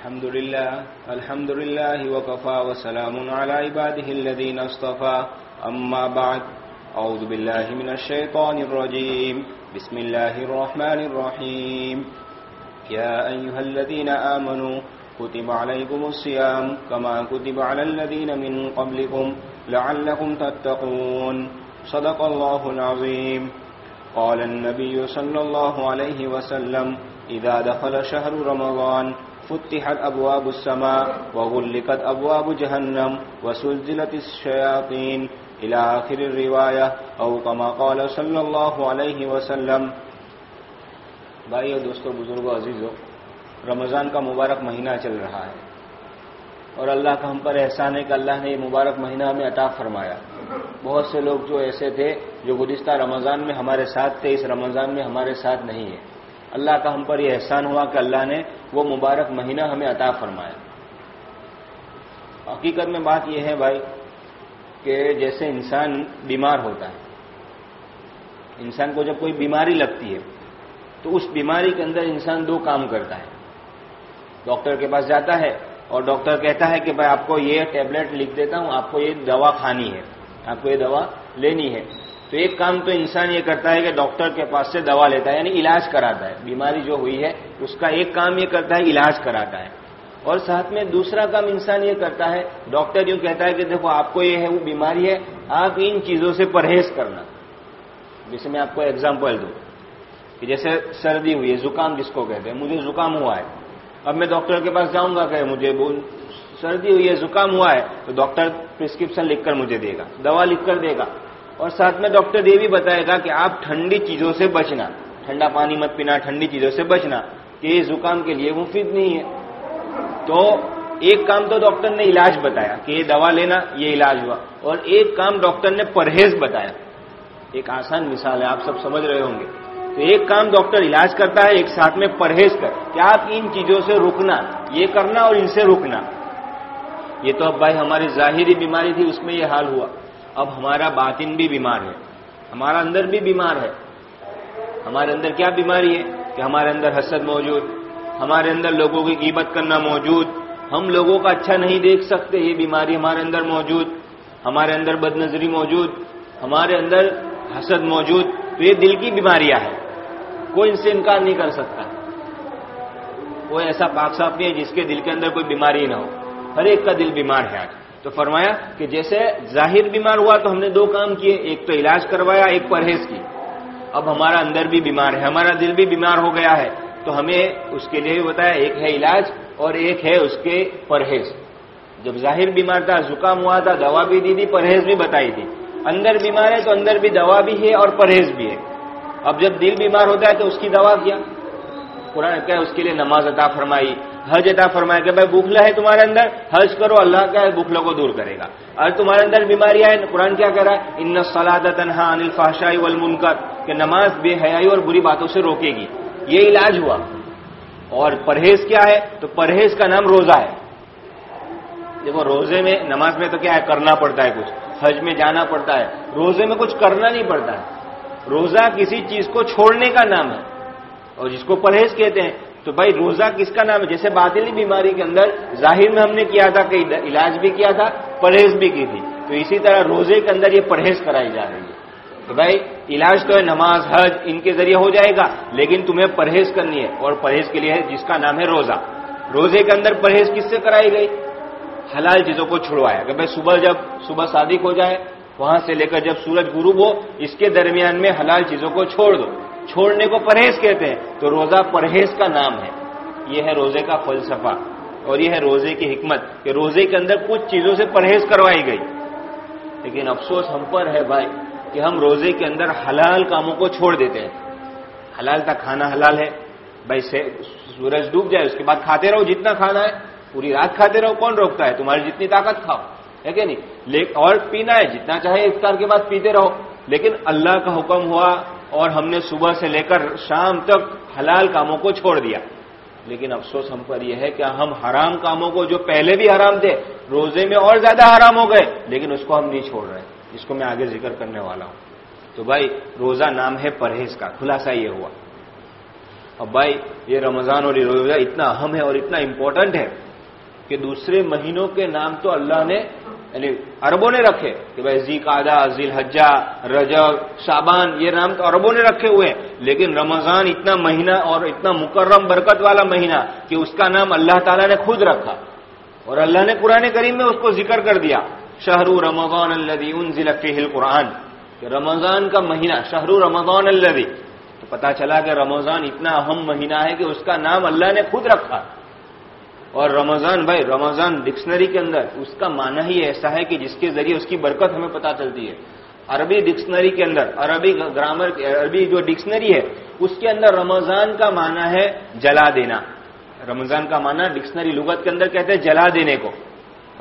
الحمد لله الحمد لله وكفى وسلام على عباده الذين اصطفى. أما بعد أعوذ بالله من الشيطان الرجيم. بسم الله الرحمن الرحيم. يا أيها الذين آمنوا كتب عليكم الصيام كما كتب على الذين من قبلكم لعلكم تتقون. صدق الله العظيم. قال النبي صلى الله عليه وسلم إذا دخل شهر رمضان فتحت أبواب السماء وغلقت أبواب جهنم وسلزلت الشياطين إلى آخر الرواية أو كما قال صلى الله عليه وسلم بھائی دوستو بزرگوں عزیزو، رمضان کا مبارک مہینہ چل رہا ہے اور اللہ کا ہم پر احسان ہے کہ اللہ نے یہ مبارک مہینہ ہمیں عطا فرمایا۔ بہت سے لوگ جو ایسے تھے جو گزشتہ رمضان میں ہمارے ساتھ تھے، اس رمضان میں ہمارے ساتھ نہیں ہے۔ اللہ کا ہم پر یہ احسان ہوا کہ اللہ نے وہ مبارک مہینہ ہمیں عطا فرمایا۔ حقیقت میں بات یہ ہے بھائی کہ جیسے انسان بیمار ہوتا ہے، انسان کو جب کوئی بیماری لگتی ہے، تو اس بیماری کے اندر انسان دو کام کرتا ہے۔ ڈاکٹر کے پاس جاتا ہے اور ڈاکٹر کہتا ہے کہ بھائی آپ کو یہ ٹیبلٹ لکھ دیتا ہوں، آپ کو یہ دوا کھانی ہے، آپ کو یہ دوا لینی ہے۔ تو ایک کام تو انسان یہ کرتا ہے کہ ڈاکٹر کے پاس سے دوا لیتا ہے یعنی علاج کراتا ہے۔ بیماری جو ہوئی ہے، اس کا ایک کام یہ کرتا ہے، علاج کراتا ہے۔ اور ساتھ میں دوسرا کام انسان یہ کرتا ہے، ڈاکٹر یوں کہتا ہے کہ دیکھو، آپ کو یہ ہے، وہ بیماری ہے، آپ ان چیزوں سے پرہیز کرنا۔ جیسے میں آپ کو ایگزامپل دوں، کہ جیسے سردی ہوئی ہے، زکام جس کو کہتے ہیں، مجھے زکام ہوا ہے۔ اب میں ڈاکٹر کے پاس جاؤں گا کہ مجھے سردی ہوئی ہے، زکام ہوا ہے، تو ڈاکٹر پرسکرپشن لکھ کر مجھے دے گا، دوا لکھ کر دے گا۔ اور ساتھ میں ڈاکٹر یہ بھی بتائے گا کہ آپ ٹھنڈی چیزوں سے بچنا، ٹھنڈا پانی مت پینا، ٹھنڈی چیزوں سے بچنا، کہ یہ زکام کے لیے مفید نہیں ہے۔ تو ایک کام تو ڈاکٹر نے علاج بتایا کہ یہ دوا لینا، یہ علاج ہوا۔ اور ایک کام ڈاکٹر نے پرہیز بتایا۔ ایک آسان مثال ہے، آپ سب سمجھ رہے ہوں گے۔ تو ایک کام ڈاکٹر علاج کرتا ہے، ایک ساتھ میں پرہیز کر۔ کہ آپ ان چیزوں سے رکنا، یہ کرنا اور ان سے رکنا۔ یہ تو اب بھائی ہماری ظاہری بیماری تھی، اس میں یہ حال ہوا۔ اب ہمارا باطن بھی بیمار ہے، ہمارا اندر بھی بیمار ہے۔ ہمارے اندر کیا بیماری ہے؟ کہ ہمارے اندر حسد موجود، ہمارے اندر لوگوں کی قیمت کرنا موجود۔ ہم لوگوں کا اچھا نہیں دیکھ سکتے، یہ بیماری ہمارے اندر موجود۔ ہمارے اندر بد نظری موجود، ہمارے اندر حسد موجود۔ تو یہ دل کی بیماریاں ہیں۔ کوئی ان سے انکار نہیں کر سکتا۔ کوئی ایسا پاک صاف نہیں ہے جس کے دل کے اندر کوئی بیماری نہ ہو۔ ہر ایک کا دل بیمار ہے آج۔ تو فرمایا کہ جیسے ظاہر بیمار ہوا تو ہم نے دو کام کیے، ایک تو علاج کروایا، ایک پرہیز کی۔ اب ہمارا اندر بھی بیمار ہے، ہمارا دل بھی بیمار ہو گیا ہے۔ تو ہمیں اس کے لیے بتایا، ایک ہے علاج اور ایک ہے اس کے پرہیز۔ جب ظاہر بیمار تھا، زکام ہوا تھا، دوا بھی دی تھی، پرہیز بھی بتائی تھی۔ اندر بیمار ہے تو اندر بھی دوا بھی ہے اور پرہیز بھی ہے۔ اب جب دل بیمار ہوتا ہے تو اس کی دوا کیا؟ قرآن کیا اس کے لیے نماز عطا فرمائی۔ حج عطا فرمایا کہ بھائی بخلا ہے تمہارے اندر، حج کرو، اللہ کا بخلوں کو دور کرے گا۔ اور تمہارے اندر بیماریاں ہیں قرآن کیا کہہ رہا ہے؟ ان سلاد تنہا انل فاشائی والمنکر کہ نماز بے حیائی اور بری باتوں سے روکے گی۔ یہ علاج ہوا۔ اور پرہیز کیا ہے؟ تو پرہیز کا نام روزہ ہے۔ دیکھو، روزے میں، نماز میں تو کیا ہے؟ کرنا پڑتا ہے کچھ۔ حج میں جانا پڑتا ہے۔ روزے میں کچھ کرنا نہیں پڑتا۔ ہے روزہ کسی چیز کو چھوڑنے کا نام ہے۔ اور جس کو پرہیز کہتے ہیں تو بھائی روزہ کس کا نام ہے؟ جیسے باطلی بیماری کے اندر ظاہر میں ہم نے کیا تھا کہ علاج بھی کیا تھا، پرہیز بھی کی تھی۔ تو اسی طرح روزے کے اندر یہ پرہیز کرائی جا رہی ہے۔ تو بھائی علاج تو ہے، نماز، حج، ان کے ذریعے ہو جائے گا، لیکن تمہیں پرہیز کرنی ہے اور پرہیز کے لیے جس کا نام ہے روزہ۔ روزے کے اندر پرہیز کس سے کرائی گئی؟ حلال چیزوں کو چھڑوایا۔ کہ بھائی صبح جب صبح صادق ہو جائے، وہاں سے لے کر جب سورج غروب ہو، اس کے درمیان میں حلال چیزوں کو چھوڑ دو۔ چھوڑنے کو پرہیز کہتے ہیں، تو روزہ پرہیز کا نام ہے۔ یہ ہے روزے کا فلسفہ اور یہ ہے روزے کی حکمت کہ روزے کے اندر کچھ چیزوں سے پرہیز کروائی گئی۔ لیکن افسوس ہم پر ہے بھائی کہ ہم روزے کے اندر حلال کاموں کو چھوڑ دیتے ہیں۔ حلال تک کھانا حلال ہے، بھائی سورج ڈوب جائے، اس کے بعد کھاتے رہو، جتنا کھانا ہے، پوری رات کھاتے رہو، کون روکتا ہے؟ تمہاری جتنی طاقت کھاؤ، ہے کہ نہیں؟ اور پینا ہے، جتنا چاہے افطار کے بعد پیتے رہو۔ لیکن اللہ کا حکم ہوا اور ہم نے صبح سے لے کر شام تک حلال کاموں کو چھوڑ دیا۔ لیکن افسوس ہم پر یہ ہے کہ ہم حرام کاموں کو جو پہلے بھی حرام تھے، روزے میں اور زیادہ حرام ہو گئے، لیکن اس کو ہم نہیں چھوڑ رہے۔ جس کو میں آگے ذکر کرنے والا ہوں۔ تو بھائی، روزہ نام ہے پرہیز کا، خلاصہ یہ ہوا۔ اب بھائی، یہ رمضان اور یہ روزہ اتنا اہم ہے اور اتنا امپورٹنٹ ہے کہ دوسرے مہینوں کے نام تو اللہ نے یعنی اربوں نے رکھے کہ بھائی زی قادہ ذیل حجا رجب شابان یہ نام تو اربوں نے رکھے ہوئے لیکن رمضان اتنا مہینہ اور اتنا مکرم برکت والا مہینہ کہ اس کا نام اللہ تعالیٰ نے خود رکھا۔ اور اللہ نے قرآن کریم میں اس کو ذکر کر دیا۔ شہر رمضان الدی ان ضلع قرآن رمضان کا مہینہ شہر رمضان الدی تو پتا چلا کہ رمضان اتنا اہم مہینہ ہے کہ اس کا نام اللہ نے خود رکھا۔ اور رمضان بھائی، رمضان ڈکشنری کے اندر اس کا معنی ہی ایسا ہے کہ جس کے ذریعے اس کی برکت ہمیں پتہ چلتی ہے۔ عربی ڈکشنری کے اندر، عربی گرامر، عربی جو ڈکشنری ہے، اس کے اندر رمضان کا معنی ہے جلا دینا۔ رمضان کا معنی ڈکشنری لغت کے اندر کہتے ہیں جلا دینے کو۔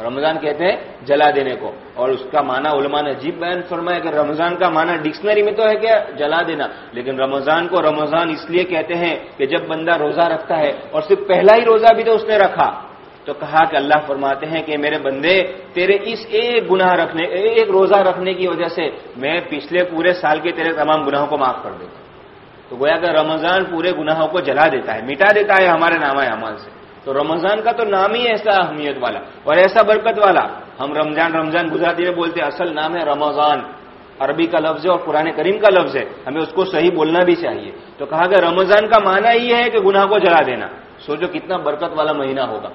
رمضان کہتے ہیں جلا دینے کو۔ اور اس کا معنی علماء نے عجیب بیان فرمایا کہ رمضان کا معنی ڈکشنری میں تو ہے کیا جلا دینا، لیکن رمضان کو رمضان اس لیے کہتے ہیں کہ جب بندہ روزہ رکھتا ہے اور صرف پہلا ہی روزہ بھی تو اس نے رکھا، تو کہا کہ اللہ فرماتے ہیں کہ میرے بندے، تیرے اس ایک گناہ رکھنے، ایک روزہ رکھنے کی وجہ سے میں پچھلے پورے سال کے تیرے تمام گناہوں کو معاف کر دیتا تو گویا کہ رمضان پورے گناہوں کو جلا دیتا ہے، مٹا دیتا ہے ہمارے نام اعمال سے۔ تو رمضان کا تو نام ہی ایسا اہمیت والا اور ایسا برکت والا۔ ہم رمضان رمضان گزراتی میں بولتے اصل نام ہے رمضان۔ عربی کا لفظ ہے اور قرآن کریم کا لفظ ہے۔ ہمیں اس کو صحیح بولنا بھی چاہیے۔ تو کہا کہ رمضان کا معنی یہ ہے کہ گناہ کو جلا دینا۔ سوچو کتنا برکت والا مہینہ ہوگا۔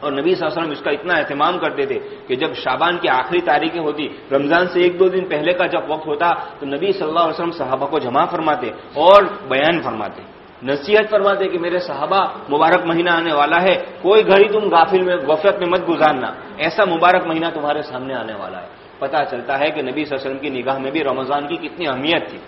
اور نبی صلی اللہ علیہ وسلم اس کا اتنا اہتمام کرتے تھے کہ جب شابان کی آخری تاریخیں ہوتی، رمضان سے ایک دو دن پہلے کا جب وقت ہوتا، تو نبی صلی اللہ علیہ وسلم صحابہ کو جمع فرماتے اور بیان فرماتے۔ نصیحت فرما دے کہ میرے صحابہ، مبارک مہینہ آنے والا ہے، کوئی گھڑی تم غافل میں، غفلت میں مت گزارنا۔ ایسا مبارک مہینہ تمہارے سامنے آنے والا ہے۔ پتا چلتا ہے کہ نبی صلی اللہ علیہ وسلم کی نگاہ میں بھی رمضان کی کتنی اہمیت تھی۔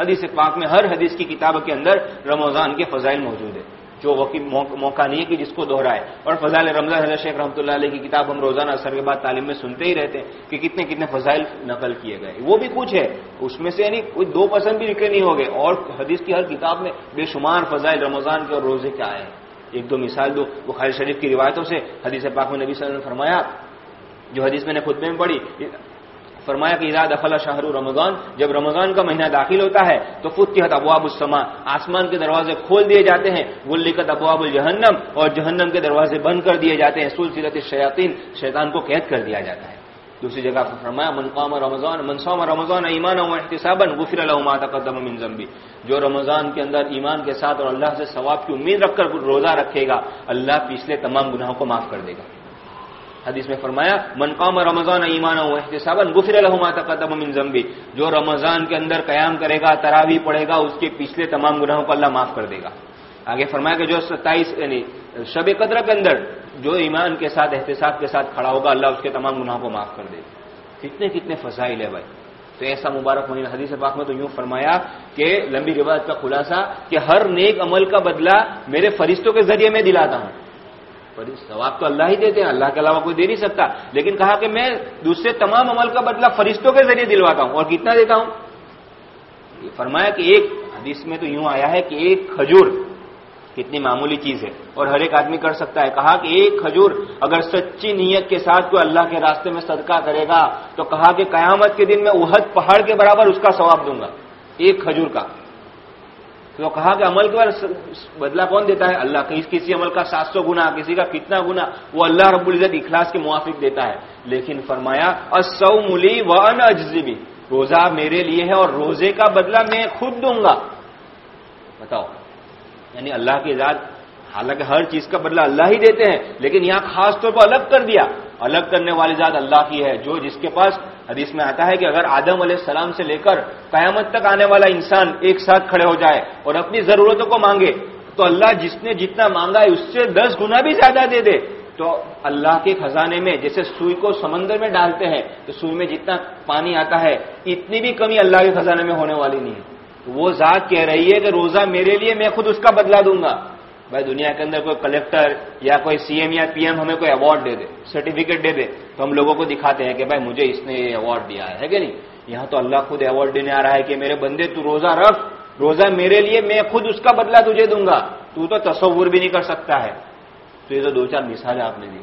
حدیث پاک میں ہر حدیث کی کتاب کے اندر رمضان کے فضائل موجود ہے جو وقت موقع نہیں ہے کہ جس کو دوہرائے اور فضائل رمضان حضرت شیخ رحمۃ اللہ علیہ کی کتاب ہم روزانہ اثر کے بعد تعلیم میں سنتے ہی رہتے ہیں کہ کتنے کتنے فضائل نقل کیے گئے۔ وہ بھی کچھ ہے۔ اس میں سے یعنی کوئی دو پسند بھی نکلے نہیں ہو گئے اور حدیث کی ہر کتاب میں بے شمار فضائل رمضان کے اور روزے کے آئے ہیں۔ ایک دو مثال دو۔ بخاری شریف کی روایتوں سے حدیث پاک میں نبی صلی اللہ علیہ وسلم نے فرمایا، جو حدیث میں نے خود میں پڑھی فرمایا کہ اراد افلا شاہر رمضان، جب رمضان کا مہینہ داخل ہوتا ہے، تو فتحت ابواب السما آسمان کے دروازے کھول دیے جاتے ہیں، غلقت ابواب الجہنم اور جہنم کے دروازے بند کر دیے جاتے ہیں، سلسلت شیاطین شیطان کو قید کر دیا جاتا ہے۔ دوسری جگہ پر فرمایا منقام رمضان منصوم رمضان ایمان و احتسابا، غفر له ما تقدم من ذنبی۔ جو رمضان کے اندر ایمان کے ساتھ اور اللہ سے ثواب کی امید رکھ کر روزہ رکھے گا، اللہ پچھلے تمام گناہوں کو معاف کر دے گا۔ حدیث میں فرمایا، من قام رمضان ایمان و احتسابا، غفر له ما تقدم من ذنبی. جو رمضان کے اندر قیام کرے گا، تراوی پڑھے گا، اس کے پچھلے تمام گناہوں کو اللہ معاف کر دے گا۔ آگے فرمایا کہ جو ستائیس یعنی شب قدر کے اندر جو ایمان کے ساتھ، احتساب کے ساتھ کھڑا ہوگا، اللہ اس کے تمام گناہوں کو معاف کر دے گا۔ کتنے کتنے فضائل ہے بھائی۔ تو ایسا مبارک مہینہ حدیث پاک میں تو یوں فرمایا کہ لمبی روایت کا خلاصہ کہ ہر نیک عمل کا بدلہ میرے فرشتوں کے ذریعے میں دلاتا ہوں۔ ثواب تو اللہ ہی دیتے ہیں، اللہ کے علاوہ کوئی دے نہیں سکتا۔ لیکن کہا کہ میں دوسرے تمام عمل کا بدلہ فرشتوں کے ذریعے دلواتا ہوں، اور کتنا دیتا ہوں؟ فرمایا کہ ایک، حدیث میں تو یوں آیا ہے کہ ایک کھجور کتنی معمولی چیز ہے، اور ہر ایک آدمی کر سکتا ہے۔ کہا کہ ایک کھجور اگر سچی نیت کے ساتھ کوئی اللہ کے راستے میں صدقہ کرے گا، تو کہا کہ قیامت کے دن میں اہد پہاڑ کے برابر اس کا ثواب دوں گا، ایک کھجور کا۔ تو کہا کہ عمل کے بعد بدلا کون دیتا ہے؟ اللہ کسی عمل کا سات سو گنا کسی کا کتنا گنا وہ اللہ رب العزت اخلاص کے موافق دیتا ہے۔ لیکن فرمایا سو ملی و ان اجزبی روزہ میرے لیے ہے اور روزے کا بدلہ میں خود دوں گا۔ بتاؤ۔ یعنی اللہ کی ذات، حالانکہ ہر چیز کا بدلہ اللہ ہی دیتے ہیں، لیکن یہاں خاص طور پر الگ کر دیا۔ الگ کرنے والی ذات اللہ کی ہے، جو جس کے پاس حدیث میں آتا ہے کہ اگر آدم علیہ السلام سے لے کر قیامت تک آنے والا انسان ایک ساتھ کھڑے ہو جائے اور اپنی ضرورتوں کو مانگے، تو اللہ جس نے جتنا مانگا ہے، اس سے دس گنا بھی زیادہ دے دے۔ تو اللہ کے خزانے میں جیسے سوئی کو سمندر میں ڈالتے ہیں، تو سوئی میں جتنا پانی آتا ہے، اتنی بھی کمی اللہ کے خزانے میں ہونے والی نہیں ہے۔ وہ ذات کہہ رہی ہے کہ روزہ میرے لیے، میں خود اس کا بدلا دوں گا۔ بھائی دنیا کے اندر کوئی کلیکٹر یا کوئی سی ایم یا پی ایم ہمیں کوئی ایوارڈ دے دے سرٹیفکیٹ دے دے، تو ہم لوگوں کو دکھاتے ہیں کہ بھائی مجھے اس نے یہ ایوارڈ دیا ہے کہ نہیں؟ یہاں تو اللہ خود ایوارڈ دینے آ رہا ہے کہ میرے بندے، تو روزہ رکھ، روزہ میرے لیے، میں خود اس کا بدلہ تجھے دوں گا۔ تو تو تصور بھی نہیں کر سکتا ہے۔ تو یہ تو دو چار مثالیں آپ نے دی۔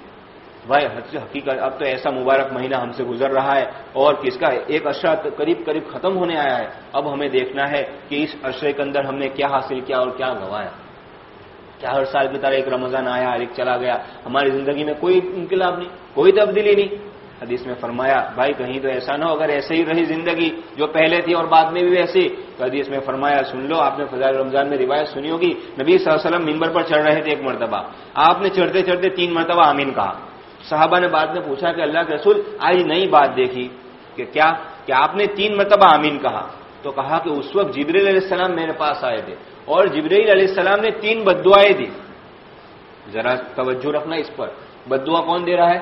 بھائی حقیقت، اب تو ایسا مبارک مہینہ ہم سے گزر رہا ہے اور کس کا ایک عشرہ قریب قریب ختم ہونے آیا ہے۔ اب ہمیں دیکھنا ہے کہ اس عشرے کے اندر ہم نے کیا حاصل کیا اور کیا گوایا کیا ہر سال کی طرح ایک رمضان آیا ایک چلا گیا۔ ہماری زندگی میں کوئی انقلاب نہیں، کوئی تبدیلی نہیں۔ حدیث میں فرمایا، بھائی کہیں تو ایسا نہ ہو، اگر ایسے ہی رہی زندگی جو پہلے تھی اور بعد میں بھی ویسی۔ تو حدیث میں فرمایا، سن لو، آپ نے فضائل رمضان میں روایت سنی ہوگی۔ نبی صلی اللہ علیہ وسلم ممبر پر چڑھ رہے تھے ایک مرتبہ۔ آپ نے چڑھتے چڑھتے تین مرتبہ آمین کہا۔ صحابہ نے بعد میں پوچھا کہ اللہ کے رسول آج نئی بات دیکھی کہ کیا، کہ آپ نے تین مرتبہ آمین کہا۔ تو کہا کہ اس وقت جبریل علیہ السلام میرے پاس آئے تھے اور جبریل علیہ السلام نے تین بدوائیں دی۔ ذرا توجہ رکھنا اس پر۔ بدعا کون دے رہا ہے؟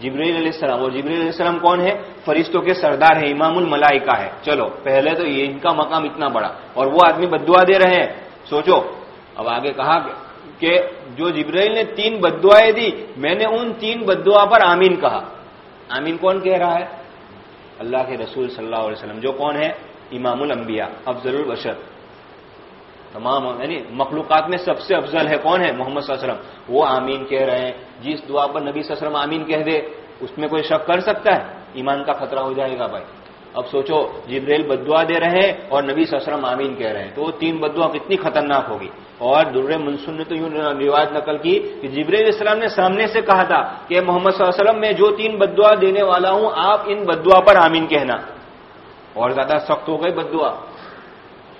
جبریل علیہ السلام۔ اور جبریل علیہ السلام کون ہے؟ فرشتوں کے سردار ہے امام الملائکہ ہے چلو، پہلے تو یہ ان کا مقام اتنا بڑا۔ اور وہ آدمی بدعا دے رہے ہیں۔ سوچو، اب آگے کہا کہ جو جبریل نے تین بدعائیں دی، میں نے ان تین بدعا پر آمین کہا۔ آمین کون کہہ رہا ہے؟ اللہ کے رسول صلی اللہ علیہ وسلم۔ جو کون ہے؟ امام الانبیاء، افضل البشر. تمام یعنی مخلوقات میں سب سے افضل ہے کون ہے؟ محمد صلی اللہ علیہ وسلم. وہ آمین کہہ رہے ہیں۔ جس دعا پر نبی صلی اللہ علیہ وسلم آمین کہہ دے، اس میں کوئی شک کر سکتا ہے؟ ایمان کا خطرہ ہو جائے گا بھائی۔ اب سوچو، جبریل بدعا دے رہے ہیں اور نبی صلی اللہ علیہ وسلم آمین کہہ رہے ہیں۔ تو وہ تین بدعا کتنی خطرناک ہوگی۔ اور در منسون نے تو یوں روایت نقل کی کہ جبریل السلام نے سامنے سے کہا تھا کہ محمد صلی اللہ علیہ وسلم، میں جو تین بدعا دینے والا ہوں، آپ ان بدعا پر آمین کہنا۔ اور زیادہ سخت ہو گئی بدعا۔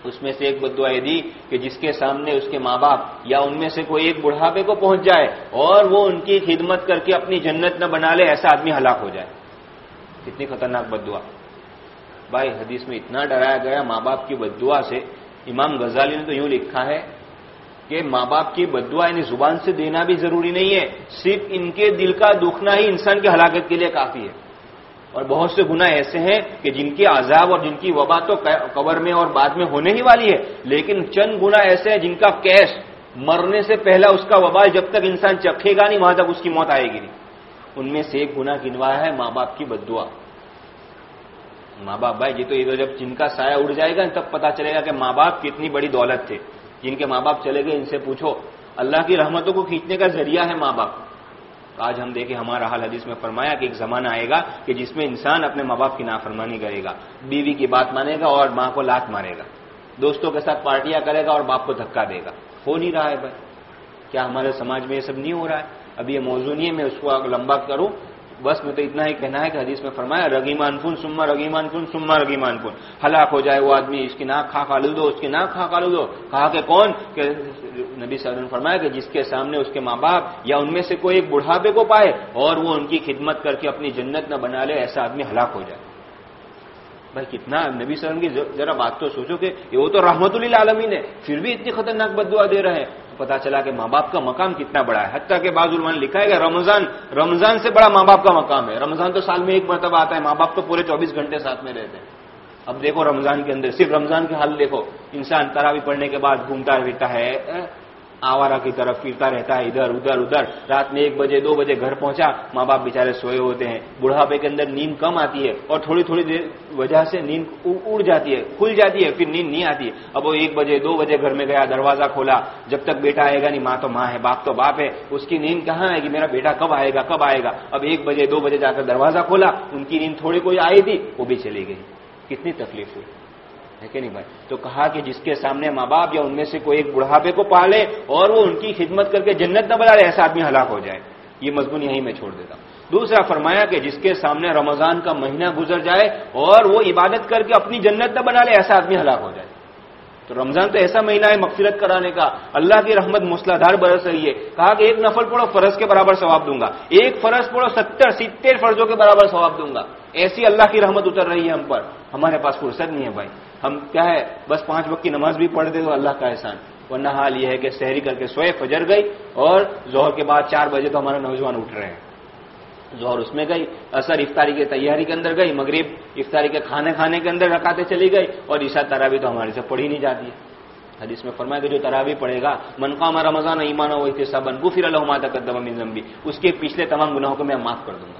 اس میں سے ایک بدعا یہ دی کہ جس کے سامنے اس کے ماں باپ یا ان میں سے کوئی ایک بڑھاپے کو پہنچ جائے اور وہ ان کی خدمت کر کے اپنی جنت نہ بنا لے، ایسا آدمی ہلاک ہو جائے۔ کتنی خطرناک بدعا۔ بھائی، حدیث میں اتنا ڈرایا گیا ماں باپ کی بدعا سے۔ امام غزالی نے تو یوں لکھا ہے کہ ماں باپ کی بدعا یعنی زبان سے دینا بھی ضروری نہیں ہے، صرف ان کے دل کا دکھنا ہی انسان کی ہلاکت کے لیے کافی ہے۔ اور بہت سے گناہ ایسے ہیں کہ جن کے عذاب اور جن کی وبا تو قبر میں اور بعد میں ہونے ہی والی ہے، لیکن چند گنا ایسے ہیں جن کا کیش مرنے سے پہلا اس کا وبا جب تک انسان چکھے گا نہیں، وہاں تک اس کی موت آئے گی نہیں۔ ان میں سے ایک گنا گنوایا ہے ماں باپ کی بدعا۔ ماں باپ بھائی جی تو یہ جب جن کا سایہ اڑ جائے گا تب پتا چلے گا کہ ماں باپ کتنی بڑی دولت تھے۔ جن کے ماں باپ چلے گئے، ان سے پوچھو۔ اللہ کی رحمتوں کو کھینچنے کا ذریعہ ہے ماں باپ آج ہم دیکھیں ہمارا حال حدیث میں فرمایا کہ ایک زمانہ آئے گا کہ جس میں انسان اپنے ماں باپ کی نافرمانی کرے گا، بیوی کی بات مانے گا اور ماں کو لات مارے گا۔ دوستوں کے ساتھ پارٹیاں کرے گا اور باپ کو دھکا دے گا۔ ہو نہیں رہا ہے بھائی۔ کیا ہمارے سماج میں یہ سب نہیں ہو رہا ہے؟ اب یہ موضوع نہیں ہے، میں اس کو لمبا کروں۔ بس میں تو اتنا ہی کہنا ہے کہ حدیث میں فرمایا رگیمان فن سما رگیمان فن سما رگیمان فن ہلاک ہو جائے وہ آدمی، اس کی ناک کھا کھا لو دو اس کی ناک کھا کھا لو دو کہا کہ کون؟ کہ نبی صلی اللہ علیہ وسلم فرمایا کہ جس کے سامنے اس کے ماں باپ یا ان میں سے کوئی ایک بڑھاپے کو پائے اور وہ ان کی خدمت کر کے اپنی جنت نہ بنا لے، ایسا آدمی ہلاک ہو جائے۔ بھائی کتنا نبی صلی اللہ علیہ وسلم کی ذرا بات تو سوچو کہ وہ تو رحمت اللہ عالمین ہے، پھر بھی اتنی خطرناک بدعا دے رہے ہیں۔ پتا چلا کہ ماں باپ کا مقام کتنا بڑا ہے۔ حتیٰ کہ بعض علماء نے لکھا ہے کہ رمضان رمضان سے بڑا ماں باپ کا مقام ہے۔ رمضان تو سال میں ایک مرتبہ آتا ہے، ماں باپ تو پورے چوبیس گھنٹے ساتھ میں رہتے ہیں۔ اب دیکھو رمضان کے اندر، صرف رمضان کے حال دیکھو، انسان تراوی پڑھنے کے بعد گھومتا پھرتا ہے آوارہ کی طرف پھرتا رہتا ہے، ادھر ادھر ادھر۔ رات میں ایک بجے، دو بجے گھر پہنچا ماں باپ بےچارے سوئے ہوتے ہیں۔ بڑھاپے کے اندر نیند کم آتی ہے اور تھوڑی تھوڑی دیر وجہ سے نیند اڑ جاتی ہے، کھل جاتی ہے، پھر نیند نہیں آتی۔ ہے اب وہ ایک بجے، دو بجے گھر میں گیا، دروازہ کھولا۔ جب تک بیٹا آئے گا نہیں، ماں تو ماں ہے، باپ تو باپ ہے۔ اس کی نیند کہاں آئے گی؟ میرا بیٹا کب آئے گا؟ کب آئے گا؟ اب ایک بجے، دو بجے جا کر دروازہ کھولا۔ ان کی نیند تھوڑی کوئی آئی تھی، وہ بھی چلی گئی۔ کتنی تکلیف ہوئی۔ ہے کہ نہیں بھائی؟ تو کہا کہ جس کے سامنے ماں باپ یا ان میں سے کوئی ایک بڑھاپے کو پالے اور وہ ان کی خدمت کر کے جنت نہ بنا لے ایسا آدمی ہلاک ہو جائے۔ یہ مضمون یہیں میں چھوڑ دیتا ہوں۔ دوسرا، فرمایا کہ جس کے سامنے رمضان کا مہینہ گزر جائے اور وہ عبادت کر کے اپنی جنت نہ بنا لے ایسا آدمی ہلاک ہو جائے۔ تو رمضان تو ایسا مہینہ ہے مغفرت کرانے کا، اللہ کی رحمت مسلادھار برس رہی ہے۔ کہا کہ ایک نفل پڑھو، فرض کے برابر ثواب دوں گا۔ ایک فرض پڑھو، ستر ستر فرضوں کے برابر ثواب دوں گا۔ ایسی اللہ کی رحمت اتر رہی ہے ہم پر۔ ہمارے پاس فرصت نہیں ہے بھائی۔ ہم کیا ہے، بس پانچ وقت کی نماز بھی پڑھ دے تو اللہ کا احسان۔ ورنہ حال یہ ہے کہ سحری کر کے سوئے، فجر گئی اور زہر کے بعد چار بجے تو ہمارے نوجوان اٹھ رہے ہیں۔ زہر اس میں گئی اثر افطاری کی تیاری کے اندر گئی، مغرب افطاری کے کھانے کھانے کے اندر رکھاتے چلی گئی اور عشا ترابی تو ہمارے سے پڑھی نہیں جاتی ہے۔ حدیث میں فرمایا کہ جو ترابی پڑے گا منقام رمضان ایمان و احتسابن گفر اللہ تقدم من ذنبی، اس کے پچھلے تمام گناہوں کو میں معاف کر دوں گا۔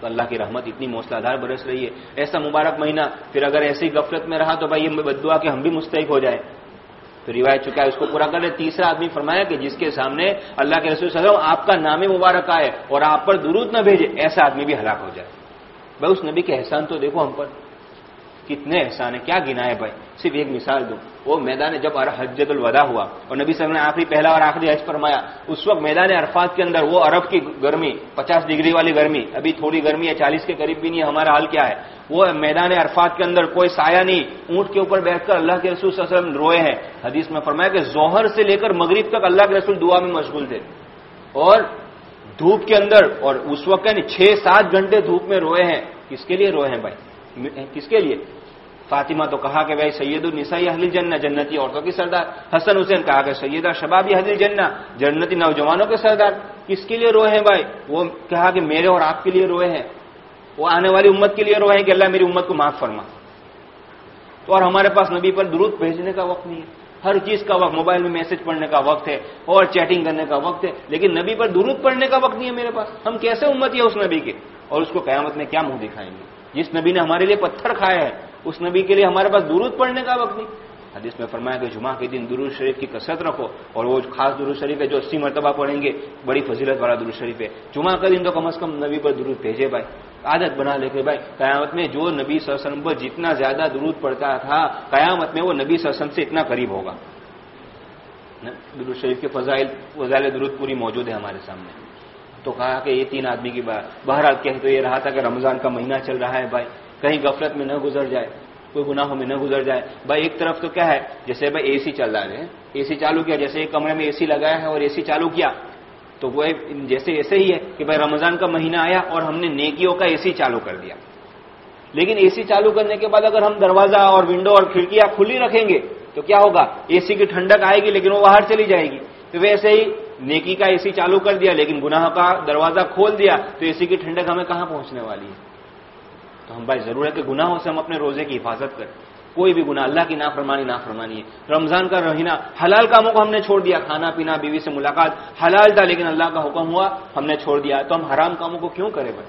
تو اللہ کی رحمت اتنی موسلادھار برس رہی ہے۔ ایسا مبارک مہینہ، پھر اگر ایسی غفلت میں رہا تو بھائی یہ بدعا کہ ہم بھی مستحق ہو جائے تو روایت چکا ہے، اس کو پورا کر لے تیسرا آدمی فرمایا کہ جس کے سامنے اللہ کے رسول صلی اللہ علیہ وسلم، آپ کا نام مبارک آئے اور آپ پر درود نہ بھیجے، ایسا آدمی بھی ہلاک ہو جائے۔ بھائی، اس نبی کے احسان تو دیکھو ہم پر۔ کتنے احسان ہے کیا گنا ہے بھائی؟ صرف ایک مثال دو۔ وہ میدان جب حجت الوداع ہوا اور نبی صلی اللہ نے آخری پہلا اور آخری حج فرمایا، اس وقت میدان عرفات کے اندر وہ عرب کی گرمی، پچاس ڈگری والی گرمی، ابھی تھوڑی گرمی ہے، چالیس کے قریب بھی نہیں ہے، ہمارا حال کیا ہے؟ وہ میدان عرفات کے اندر کوئی سایہ نہیں، اونٹ کے اوپر بیٹھ کر اللہ کے رسول صلی اللہ علیہ وسلم روئے ہیں۔ حدیث میں فرمایا کہ زہر سے لے کر مغرب تک اللہ کے رسول دعا میں مشغول تھے۔ اور دھوپ کے اندر، اور اس وقت یعنی چھ سات گھنٹے دھوپ میں روئے ہیں۔ کس کے لیے روئے ہیں بھائی؟ کس کے لیے؟ فاطمہ تو کہا کہ بھائی سید النسائی اہل جنہ جنتی عورتوں کی سردار۔ حسن حسین کہا کہ سیدہ شبابی اہل جنہ جنتی نوجوانوں کے سردار۔ کس کے لیے روئے ہیں بھائی؟ وہ کہا کہ میرے اور آپ کے لیے روئے ہیں۔ وہ آنے والی امت کے لیے روئے ہیں کہ اللہ میری امت کو معاف فرما۔ تو اور ہمارے پاس نبی پر درود بھیجنے کا وقت نہیں ہے۔ ہر چیز کا وقت، موبائل میں میسج پڑھنے کا وقت ہے اور چیٹنگ کرنے کا وقت ہے۔ لیکن نبی پر درود پڑھنے کا وقت نہیں ہے میرے پاس۔ ہم کیسے امت ہے اس نبی کے؟ اور اس کو قیامت میں کیا منہ دکھائیں گے؟ جس نبی نے ہمارے لیے پتھر کھایا ہے، اس نبی کے لیے ہمارے پاس درود پڑھنے کا وقت نہیں۔ حدیث میں فرمایا کہ جمعہ کے دن درود شریف کی کثرت رکھو اور وہ خاص درود شریف ہے جو اسی مرتبہ پڑھیں گے، بڑی فضیلت والا درود شریف ہے۔ جمعہ کا دن تو کم از کم نبی پر درود بھیجے بھائی، عادت بنا لے کے بھائی، قیامت میں جو نبی صلی اللہ علیہ وسلم پر جتنا زیادہ درود پڑتا تھا، قیامت میں وہ نبی صلی اللہ علیہ وسلم سے اتنا قریب ہوگا۔ درود شریف کے فضائل فضائل درود پوری موجود ہے ہمارے سامنے۔ تو کہا کہ یہ تین آدمی کی بات بہرحال کہہ تو یہ رہا تھا کہ رمضان کا مہینہ چل رہا ہے بھائی۔ کہیں غفلت میں نہ گزر جائے، کوئی گناہوں میں نہ گزر جائے۔ بھائی، ایک طرف تو کیا ہے، جیسے بھائی اے سی چل رہا ہے اے سی چالو کیا، جیسے ایک کمرے میں اے سی لگایا ہے اور اے سی چالو کیا۔ تو وہ جیسے ایسے ہی ہے کہ بھائی رمضان کا مہینہ آیا اور ہم نے نیکیوں کا اے سی چالو کر دیا۔ لیکن اے سی چالو کرنے کے بعد اگر ہم دروازہ اور ونڈو اور کھڑکیاں کھلی رکھیں گے تو کیا ہوگا؟ اے سی کی ٹھنڈک آئے گی، لیکن وہ باہر چلی جائے گی۔ تو ویسے ہی نیکی کا اے سی چالو کر دیا، لیکن گناہ کا دروازہ کھول دیا، تو اے سی کی ٹھنڈک ہمیں کہاں پہنچنے والی ہے؟ تو ہم بھائی ضرور ہے کہ گناہوں سے ہم اپنے روزے کی حفاظت کریں۔ کوئی بھی گناہ، اللہ کی نافرمانی نافرمانی ہے۔ رمضان کا رہنا حلال کاموں کو ہم نے چھوڑ دیا، کھانا پینا، بیوی سے ملاقات، حلال تھا لیکن اللہ کا حکم ہوا، ہم نے چھوڑ دیا۔ تو ہم حرام کاموں کو کیوں کرے بھائی؟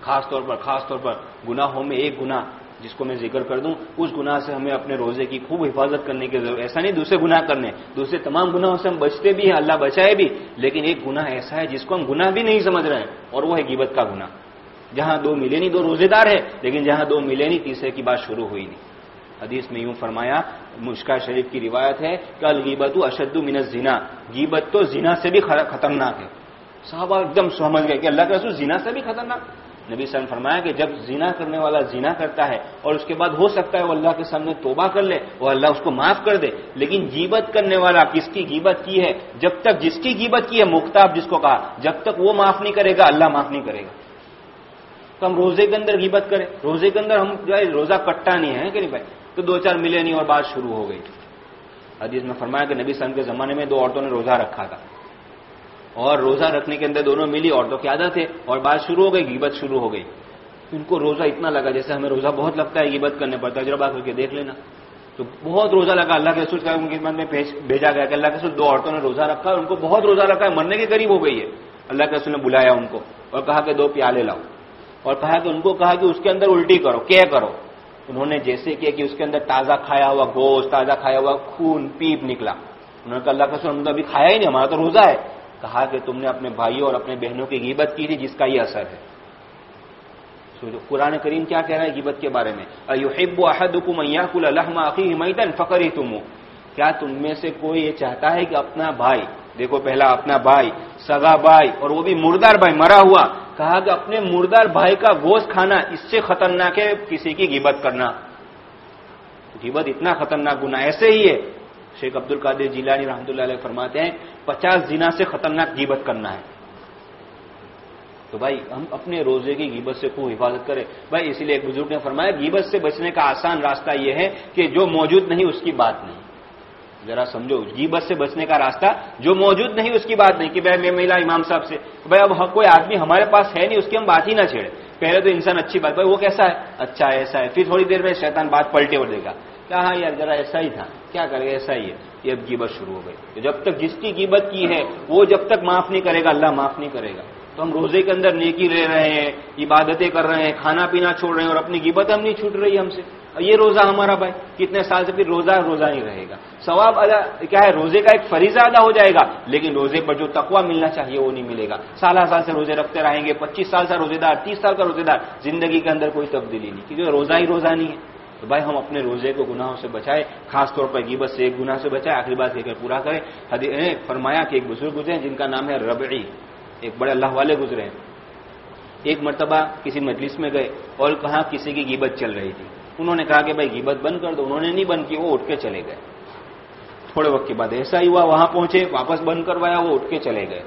خاص طور پر، خاص طور پر گناہوں میں ایک گناہ جس کو میں ذکر کر دوں، اس گناہ سے ہمیں اپنے روزے کی خوب حفاظت کرنے کی ضرورت، ایسا نہیں دوسرے گناہ کرنے، دوسرے تمام گناہوں سے ہم بچتے بھی ہیں، اللہ بچائے بھی، لیکن ایک گناہ ایسا ہے جس کو ہم گناہ بھی نہیں سمجھ رہے ہیں، اور وہ ہے گیبت کا گناہ۔ جہاں دو ملے نہیں، دو روزے دار ہے لیکن جہاں دو ملے نہیں، تیسرے کی بات شروع ہوئی نہیں۔ حدیث میں یوں فرمایا، مشکا شریف کی روایت ہے کہ الغیبت اشد من الزنا۔ گیبت تو زنا سے بھی خطرناک ہے۔ صحابہ ایک دم سمجھ گئے کہ اللہ کے رسول زنا سے بھی خطرناک۔ نبی صلی فرمایا کہ جب زنا کرنے والا زنا کرتا ہے اور اس کے بعد ہو سکتا ہے وہ اللہ کے سامنے توبہ کر لے، وہ اللہ اس کو معاف کر دے۔ لیکن گیبت کرنے والا کس کی گیبت کی ہے؟ جب تک جس کی گیبت کی ہے مختاب جس کو کہا، جب تک وہ معاف نہیں کرے گا، اللہ معاف نہیں کرے گا۔ تو ہم روزے کے اندر گیبت کریں۔ روزے کے اندر ہم جو ہے، روزہ کٹا نہیں ہے کہ نہیں بھائی؟ تو دو چار ملے نہیں اور بات شروع ہو گئی۔ حدیث میں فرمایا کہ نبی سن کے زمانے میں دو عورتوں نے روزہ رکھا تھا۔ اور روزہ رکھنے کے اندر دونوں ملی عورتوں کی عادت ہے اور بات شروع ہو گئی گیبت شروع ہو گئی۔ ان کو روزہ اتنا لگا جیسے ہمیں روزہ بہت لگتا ہے گیبت کرنے پر تجربہ کر کے دیکھ لینا۔ تو بہت روزہ لگا۔ اللہ کے رسول کا ان کی میں بھیجا گیا کہ اللہ کے رسول دو عورتوں نے روزہ رکھا ان کو بہت روزہ رکھا ہے، مرنے کے قریب ہو گئی ہے۔ اللہ کے رسول نے بلایا ان کو اور کہا کہ دو پیالے لاؤ۔ اور کہا کہ ان کو کہا کہ اس کے اندر الٹی کرو، کیا کرو؟ انہوں نے جیسے کیا کہ اس کے اندر تازہ کھایا ہوا گوشت، تازہ کھایا ہوا خون، پیپ نکلا۔ انہوں نے کہا اللہ کا سر ہم تو ابھی کھایا ہی نہیں، ہمارا تو روزہ ہے۔ کہا کہ تم نے اپنے بھائیوں اور اپنے بہنوں کی غیبت کی تھی جس کا یہ اثر ہے۔ قرآن کریم کیا کہہ رہا ہے غیبت کے بارے میں؟ فقری تم کیا تم میں سے کوئی یہ چاہتا ہے کہ اپنا بھائی، دیکھو پہلا اپنا بھائی، سگا بھائی اور وہ بھی مردار بھائی، مرا ہوا، کہا کہ اپنے مردار بھائی کا گوشت کھانا اس سے خطرناک ہے، کسی کی غیبت کرنا۔ غیبت اتنا خطرناک گنا ایسے ہی ہے۔ شیخ عبد القادر جیلانی رحمۃ اللہ علیہ فرماتے ہیں، پچاس زنا سے خطرناک غیبت کرنا ہے۔ تو بھائی، ہم اپنے روزے کی غیبت سے خوب حفاظت کریں۔ بھائی اسی لیے ایک بزرگ نے فرمایا، غیبت سے بچنے کا آسان راستہ یہ ہے کہ جو موجود نہیں، اس کی بات نہیں۔ ذرا سمجھو، غیبت سے بچنے کا راستہ جو موجود نہیں، اس کی بات نہیں کہ بھائی، میں ملا امام صاحب سے۔ بھائی، اب ہاں، کوئی آدمی ہمارے پاس ہے نہیں، اس کی ہم بات ہی نہ چھیڑے پہلے تو انسان اچھی بات، بھائی، وہ کیسا ہے؟ اچھا ایسا ہے۔ پھر تھوڑی دیر میں شیطان بات پلٹے اور دے گا۔ کیا ہاں یار ذرا ایسا ہی تھا۔ کیا کرے ایسا ہی ہے۔ یہ اب گیبت شروع ہو گئی۔ تو جب تک جس کی گیبت کی ہے، وہ جب تک معاف نہیں کرے گا، اللہ معاف نہیں کرے گا۔ تو ہم روزے کے اندر نیکی لے رہے ہیں، عبادتیں کر رہے ہیں، کھانا پینا چھوڑ رہے ہیں اور اپنی گیبت ہم نہیں چھوٹ رہی ہم سے۔ یہ روزہ ہمارا بھائی، کتنے سال سے پھر روزہ روزہ نہیں رہے گا۔ ثواب ادا، کیا ہے، روزے کا ایک فریضہ ادا ہو جائے گا، لیکن روزے پر جو تقوا ملنا چاہیے، وہ نہیں ملے گا۔ سالہ سال سے روزے رکھتے رہیں گے، پچیس سال سے روزے دار، تیس سال کا روزے دار، زندگی کے اندر کوئی تبدیلی نہیں۔ کیونکہ روزہ ہی روزہ نہیں ہے۔ تو بھائی ہم اپنے روزے کو گناہوں سے بچائے خاص طور پر گیبت سے ایک گناہ سے بچائے آخری بات لے کر پورا کرے فرمایا کہ ایک بزرگ گزرے جن کا نام ہے ربعی۔ ایک بڑے اللہ والے گزرے ہیں۔ ایک مرتبہ کسی مجلس میں گئے اور کہا کسی کی گیبت چل رہی تھی۔ انہوں نے کہا کہ بھائی گیبت بند کر دو، انہوں نے نہیں بند کی، وہ اٹھ کے چلے گئے۔ تھوڑے وقت کے بعد ایسا ہی ہوا، وہاں پہنچے، واپس بند کروایا، وہ اٹھ کے چلے گئے۔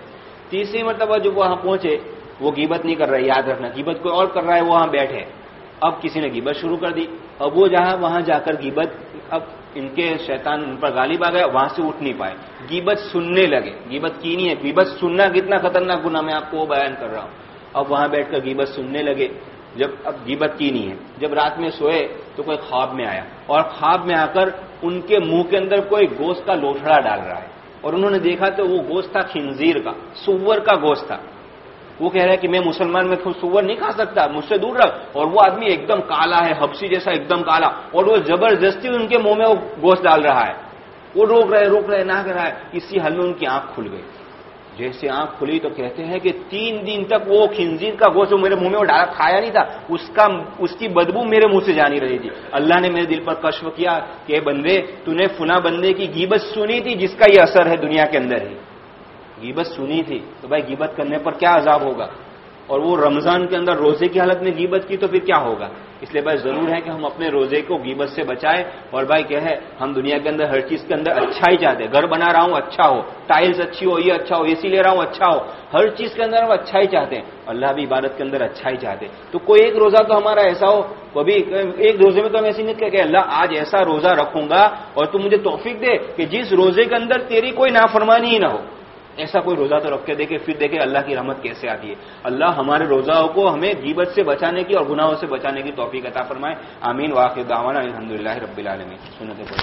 تیسری مرتبہ جب وہاں پہنچے، وہ گیبت نہیں کر رہے، یاد رکھنا گیبت کوئی اور کر رہا ہے وہاں بیٹھے۔ اب کسی نے گیبت شروع کر دی۔ اب وہ جہاں وہاں جا کر گیبت اب ان کے شیطان ان پر غالب آ گیا وہاں سے اٹھ نہیں پائے۔ گیبت سننے لگے۔ گیبت کی نہیں ہے۔ گیبت سننا کتنا خطرناک گنا میں آپ کو وہ بیان کر رہا ہوں۔ اب وہاں بیٹھ کر گیبت سننے لگے۔ جب اب گیبت کی نہیں ہے۔ جب رات میں سوئے تو کوئی خواب میں آیا۔ اور خواب میں آ کر ان کے منہ کے اندر کوئی گوشت کا لوٹڑا ڈال رہا ہے۔ اور انہوں نے دیکھا تو وہ گوشت تھا خنزیر کا، سور کا گوشت تھا۔ وہ کہہ رہا ہے کہ میں مسلمان میں خود سور نہیں کھا سکتا، مجھ سے دور رکھ۔ اور وہ آدمی ایک دم کالا ہے ہبسی جیسا ایک دم کالا۔ اور وہ زبردستی ان کے منہ میں وہ گوشت ڈال رہا ہے۔ وہ روک رہے روک رہے نہ کر رہا ہے۔ اسی حل میں ان کی آنکھ کھل گئی۔ جیسے آنکھ کھلی تو کہتے ہیں کہ تین دن تک وہ خنزیر کا گوشت میرے منہ میں وہ ڈالا، کھایا نہیں تھا، اس کا، اس کی بدبو میرے منہ سے جانی رہی تھی۔ اللہ نے میرے دل پر کشف کیا کہ بندے، تو نے فنا بندے کی گیبت سنی تھی جس کا یہ اثر ہے دنیا کے اندر ہی۔ گیبت سنی تھی تو بھائی گیبت کرنے پر کیا عذاب ہوگا؟ اور وہ رمضان کے اندر روزے کی حالت میں گیبت کی تو پھر کیا ہوگا؟ اس لیے بھائی ضرور ہے کہ ہم اپنے روزے کو گیبت سے بچائیں اور بھائی کیا ہے، ہم دنیا کے اندر ہر چیز کے اندر اچھا ہی چاہتے ہیں۔ گھر بنا رہا ہوں اچھا ہو۔ ٹائلس اچھی ہو یہ اچھا ہو۔ اے سی لے رہا ہوں اچھا ہو۔ ہر چیز کے اندر ہم اچھا ہی چاہتے ہیں۔ اللہ بھی عبادت کے اندر اچھا ہی چاہتے تو کوئی ایک روزہ تو ہمارا ایسا ہو، کبھی ایک روزے میں تو ہم ایسی نہیں کہ اللہ آج ایسا روزہ رکھوں گا اور تم مجھے توفیق دے کہ جس روزے کے اندر تیری کوئی نافرمانی ہی نہ ہو۔ ایسا کوئی روزہ تو رکھ کے دیکھے، پھر دیکھے اللہ کی رحمت کیسے آتی ہے۔ اللہ ہمارے روزاؤں کو ہمیں جیبت سے بچانے کی اور گناہوں سے بچانے کی توفیق عطا فرمائے۔ آمین۔ واقع دعوانا الحمد للہ رب العالمین۔ سنت